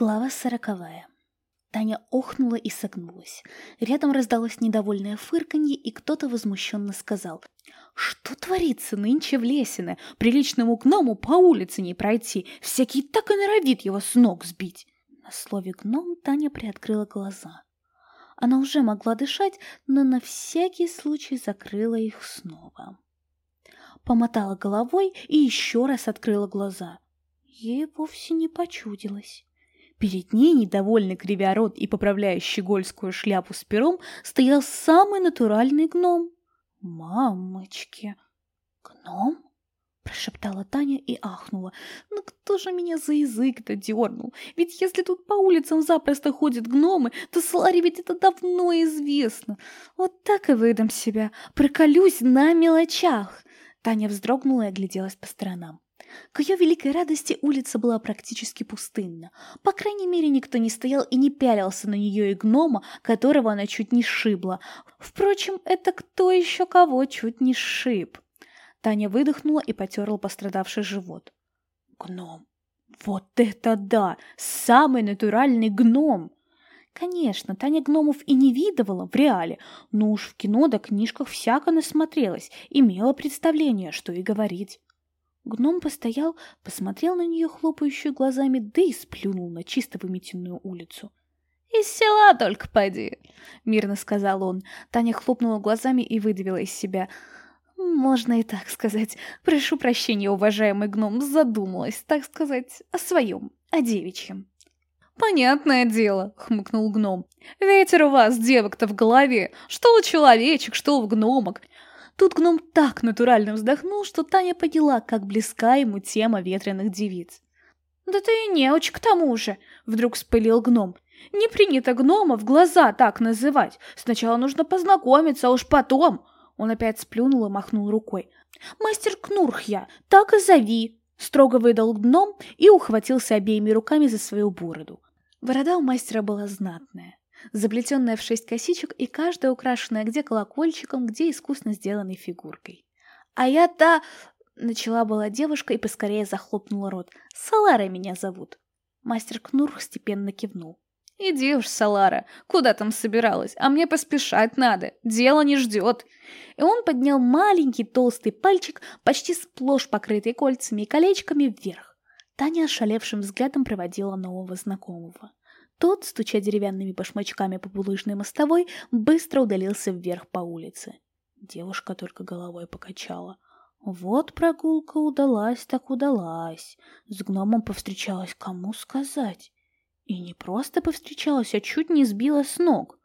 Глава сороковая. Таня охнула и согнулась. Рядом раздалось недовольное фырканье, и кто-то возмущенно сказал. «Что творится нынче в Лесино? Приличному гному по улице не пройти. Всякий так и норовит его с ног сбить». На слове «гном» Таня приоткрыла глаза. Она уже могла дышать, но на всякий случай закрыла их снова. Помотала головой и еще раз открыла глаза. Ей вовсе не почудилось. Перед ней, недовольный кривя рот и поправляя щегольскую шляпу с пером, стоял самый натуральный гном. «Мамочки! Гном?» — прошептала Таня и ахнула. «Ну кто же меня за язык-то дернул? Ведь если тут по улицам запросто ходят гномы, то Сларе ведь это давно известно. Вот так и выдам себя, проколюсь на мелочах!» Таня вздрогнула и огляделась по сторонам. К ее великой радости улица была практически пустынна. По крайней мере, никто не стоял и не пялился на нее и гнома, которого она чуть не сшибла. Впрочем, это кто еще кого чуть не сшиб. Таня выдохнула и потерла пострадавший живот. Гном. Вот это да! Самый натуральный гном! Конечно, Таня гномов и не видывала в реале, но уж в кино да книжках всяко насмотрелась, имела представление, что и говорить. Гном постоял, посмотрел на нее хлопающую глазами, да и сплюнул на чисто выметенную улицу. «Из села только поди!» — мирно сказал он. Таня хлопнула глазами и выдавила из себя. «Можно и так сказать. Прошу прощения, уважаемый гном, задумалась, так сказать, о своем, о девичьем». «Понятное дело», — хмыкнул гном. «Ветер у вас, девок-то, в голове. Что у человечек, что в гномок. Тут гном так натурально вздохнул, что Таня поняла, как близка ему тема ветреных девиц. «Да ты и неуч к тому же!» — вдруг спылил гном. «Не принято гнома в глаза так называть. Сначала нужно познакомиться, а уж потом...» Он опять сплюнул и махнул рукой. «Мастер Кнурх я, так и зови!» Строго выдал гном и ухватился обеими руками за свою бороду. Борода у мастера была знатная заплетенная в шесть косичек и каждая украшенная где колокольчиком, где искусно сделанной фигуркой. «А я-то...» — начала была девушка и поскорее захлопнула рот. «Салара меня зовут». Мастер Кнурх степенно кивнул. «Иди уж, Салара, куда там собиралась? А мне поспешать надо, дело не ждет». И он поднял маленький толстый пальчик, почти сплошь покрытый кольцами и колечками, вверх. Таня ошалевшим взглядом проводила нового знакомого. Тот, стуча деревянными башмачками по булыжной мостовой, быстро удалился вверх по улице. Девушка только головой покачала. Вот прогулка удалась так удалась. С гномом повстречалась, кому сказать. И не просто повстречалась, а чуть не сбила с ног.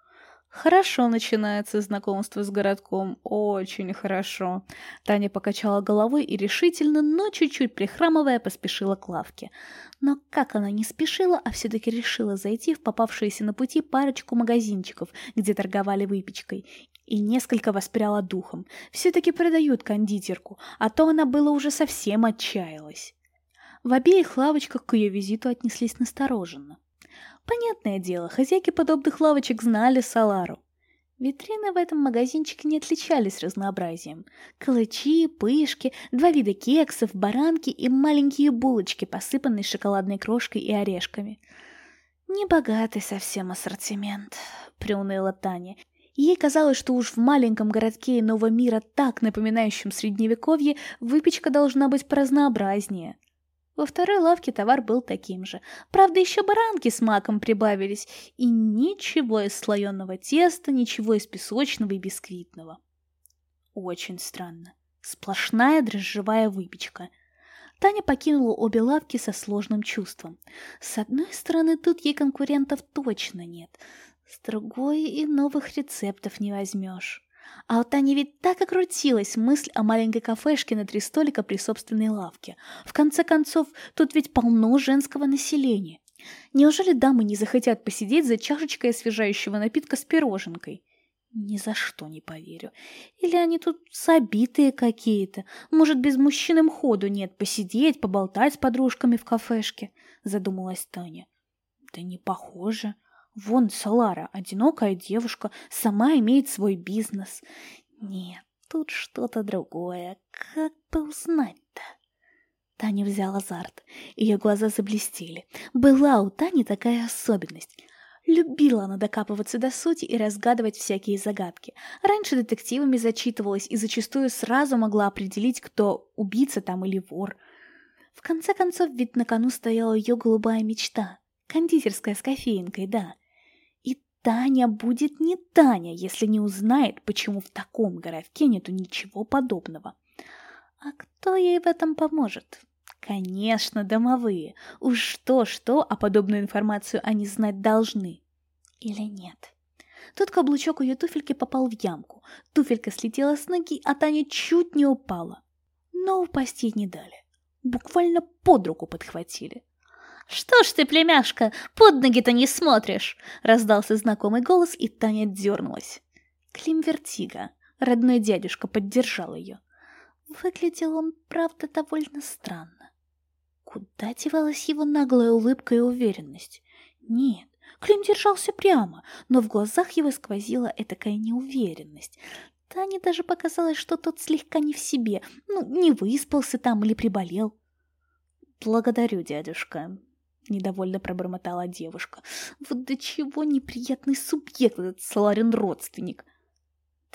Хорошо начинается знакомство с городком, очень хорошо. Таня покачала головой и решительно, но чуть-чуть прихрамывая, поспешила к лавке. Но как она не спешила, а все-таки решила зайти в попавшиеся на пути парочку магазинчиков, где торговали выпечкой, и несколько воспряла духом. Все-таки продают кондитерку, а то она было уже совсем отчаялась. В обеих лавочках к ее визиту отнеслись настороженно. Понятное дело, хозяйки подобных лавочек знали Салару. Витрины в этом магазинчике не отличались разнообразием. Калачи, пышки, два вида кексов, баранки и маленькие булочки, посыпанные шоколадной крошкой и орешками. «Небогатый совсем ассортимент», — приуныла Таня. Ей казалось, что уж в маленьком городке иного мира, так напоминающем средневековье, выпечка должна быть поразнообразнее. Во второй лавке товар был таким же. Правда, еще баранки с маком прибавились. И ничего из слоеного теста, ничего из песочного и бисквитного. Очень странно. Сплошная дрожжевая выпечка. Таня покинула обе лавки со сложным чувством. С одной стороны, тут ей конкурентов точно нет. С другой, и новых рецептов не возьмешь. А у Тани ведь так окрутилась мысль о маленькой кафешке на три столика при собственной лавке. В конце концов, тут ведь полно женского населения. Неужели дамы не захотят посидеть за чашечкой освежающего напитка с пироженкой? Ни за что не поверю. Или они тут забитые какие-то. Может, без мужчин им ходу нет посидеть, поболтать с подружками в кафешке? Задумалась Таня. Да не похоже. Вон Салара, одинокая девушка, сама имеет свой бизнес. Нет, тут что-то другое. Как бы узнать-то? Таня взяла азарт. Ее глаза заблестели. Была у Тани такая особенность. Любила она докапываться до сути и разгадывать всякие загадки. Раньше детективами зачитывалась и зачастую сразу могла определить, кто убийца там или вор. В конце концов, ведь на кону стояла ее голубая мечта. Кондитерская с кофеинкой, да. Таня будет не Таня, если не узнает, почему в таком городке нету ничего подобного. А кто ей в этом поможет? Конечно, домовые. Уж что-что, а подобную информацию они знать должны. Или нет? Тут каблучок ее туфельки попал в ямку. Туфелька слетела с ноги, а Таня чуть не упала. Но упасть ей не дали. Буквально под руку подхватили. «Что ж ты, племяшка, под ноги-то не смотришь?» Раздался знакомый голос, и Таня дернулась. Клим Вертига, родной дядюшка, поддержал ее. Выглядел он, правда, довольно странно. Куда девалась его наглая улыбка и уверенность? Нет, Клим держался прямо, но в глазах его сквозила этакая неуверенность. Тане даже показалось, что тот слегка не в себе, ну, не выспался там или приболел. «Благодарю, дядюшка», — недовольно пробормотала девушка. «Вот до чего неприятный субъект этот Саларин родственник».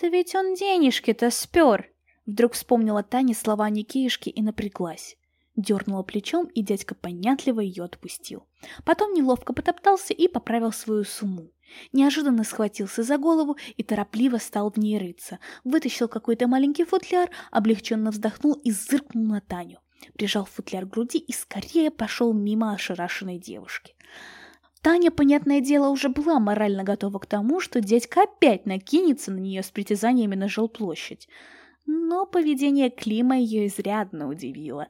«Да ведь он денежки-то спер!» Вдруг вспомнила Таня слова Никеюшки и напряглась. Дернула плечом, и дядька понятливо ее отпустил. Потом неловко потоптался и поправил свою сумму. Неожиданно схватился за голову и торопливо стал в ней рыться. Вытащил какой-то маленький футляр, облегченно вздохнул и зыркнул на Таню. Прижал футляр к груди и скорее пошел мимо ошарашенной девушки. Таня, понятное дело, уже была морально готова к тому, что дядька опять накинется на нее с притязаниями на жилплощадь. Но поведение Клима ее изрядно удивило.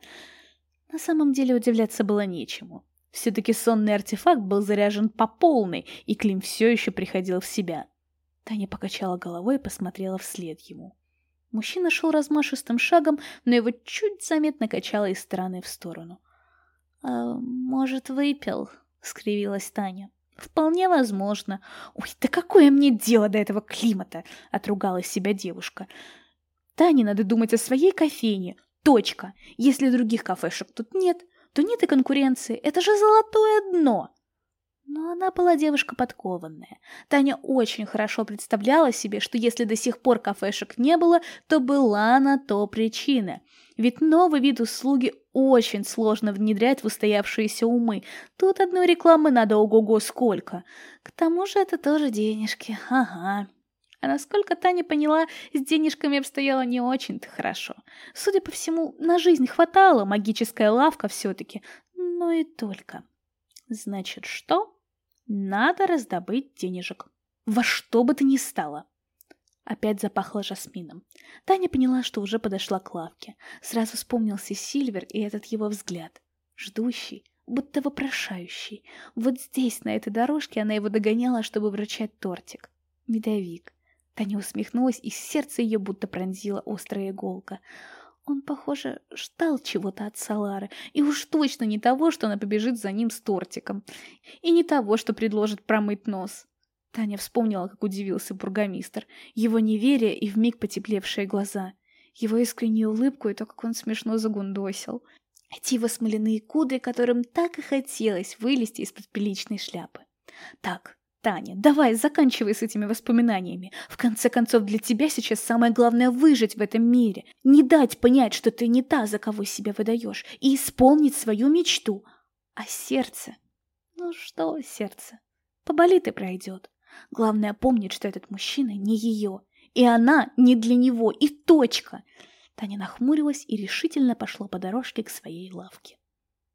На самом деле удивляться было нечему. Все-таки сонный артефакт был заряжен по полной, и Клим все еще приходил в себя. Таня покачала головой и посмотрела вслед ему. Мужчина шел размашистым шагом, но его чуть заметно качало из стороны в сторону. «А, «Может, выпил?» — скривилась Таня. «Вполне возможно. Ой, да какое мне дело до этого климата!» — отругала себя девушка. «Тане надо думать о своей кофейне. Точка. Если других кафешек тут нет, то нет и конкуренции. Это же золотое дно!» Но она была девушка подкованная. Таня очень хорошо представляла себе, что если до сих пор кафешек не было, то была на то причина. Ведь новый вид услуги очень сложно внедрять в устоявшиеся умы. Тут одной рекламы надо ого-го сколько. К тому же это тоже денежки, ага. А насколько Таня поняла, с денежками обстояло не очень-то хорошо. Судя по всему, на жизнь хватало, магическая лавка все-таки. Но и только. Значит, что? Надо раздобыть денежек. Во что бы то ни стало. Опять запахло жасмином. Таня поняла, что уже подошла к лавке. Сразу вспомнился Сильвер и этот его взгляд. Ждущий, будто вопрошающий. Вот здесь, на этой дорожке, она его догоняла, чтобы вручать тортик. Медовик. Таня усмехнулась, и сердце ее будто пронзила острая иголка. Он, похоже, ждал чего-то от Салары, и уж точно не того, что она побежит за ним с тортиком, и не того, что предложит промыть нос. Таня вспомнила, как удивился бургомистр, его неверие и вмиг потеплевшие глаза, его искреннюю улыбку и то, как он смешно загундосил. Эти его смоляные кудри, которым так и хотелось вылезти из-под приличной шляпы. Так, Таня, давай, заканчивай с этими воспоминаниями. В конце концов, для тебя сейчас самое главное выжить в этом мире, не дать понять, что ты не та, за кого себя выдаешь, и исполнить свою мечту. А сердце? Ну что сердце? Поболит и пройдет. Главное помнить, что этот мужчина не ее, и она не для него, и точка. Таня нахмурилась и решительно пошла по дорожке к своей лавке.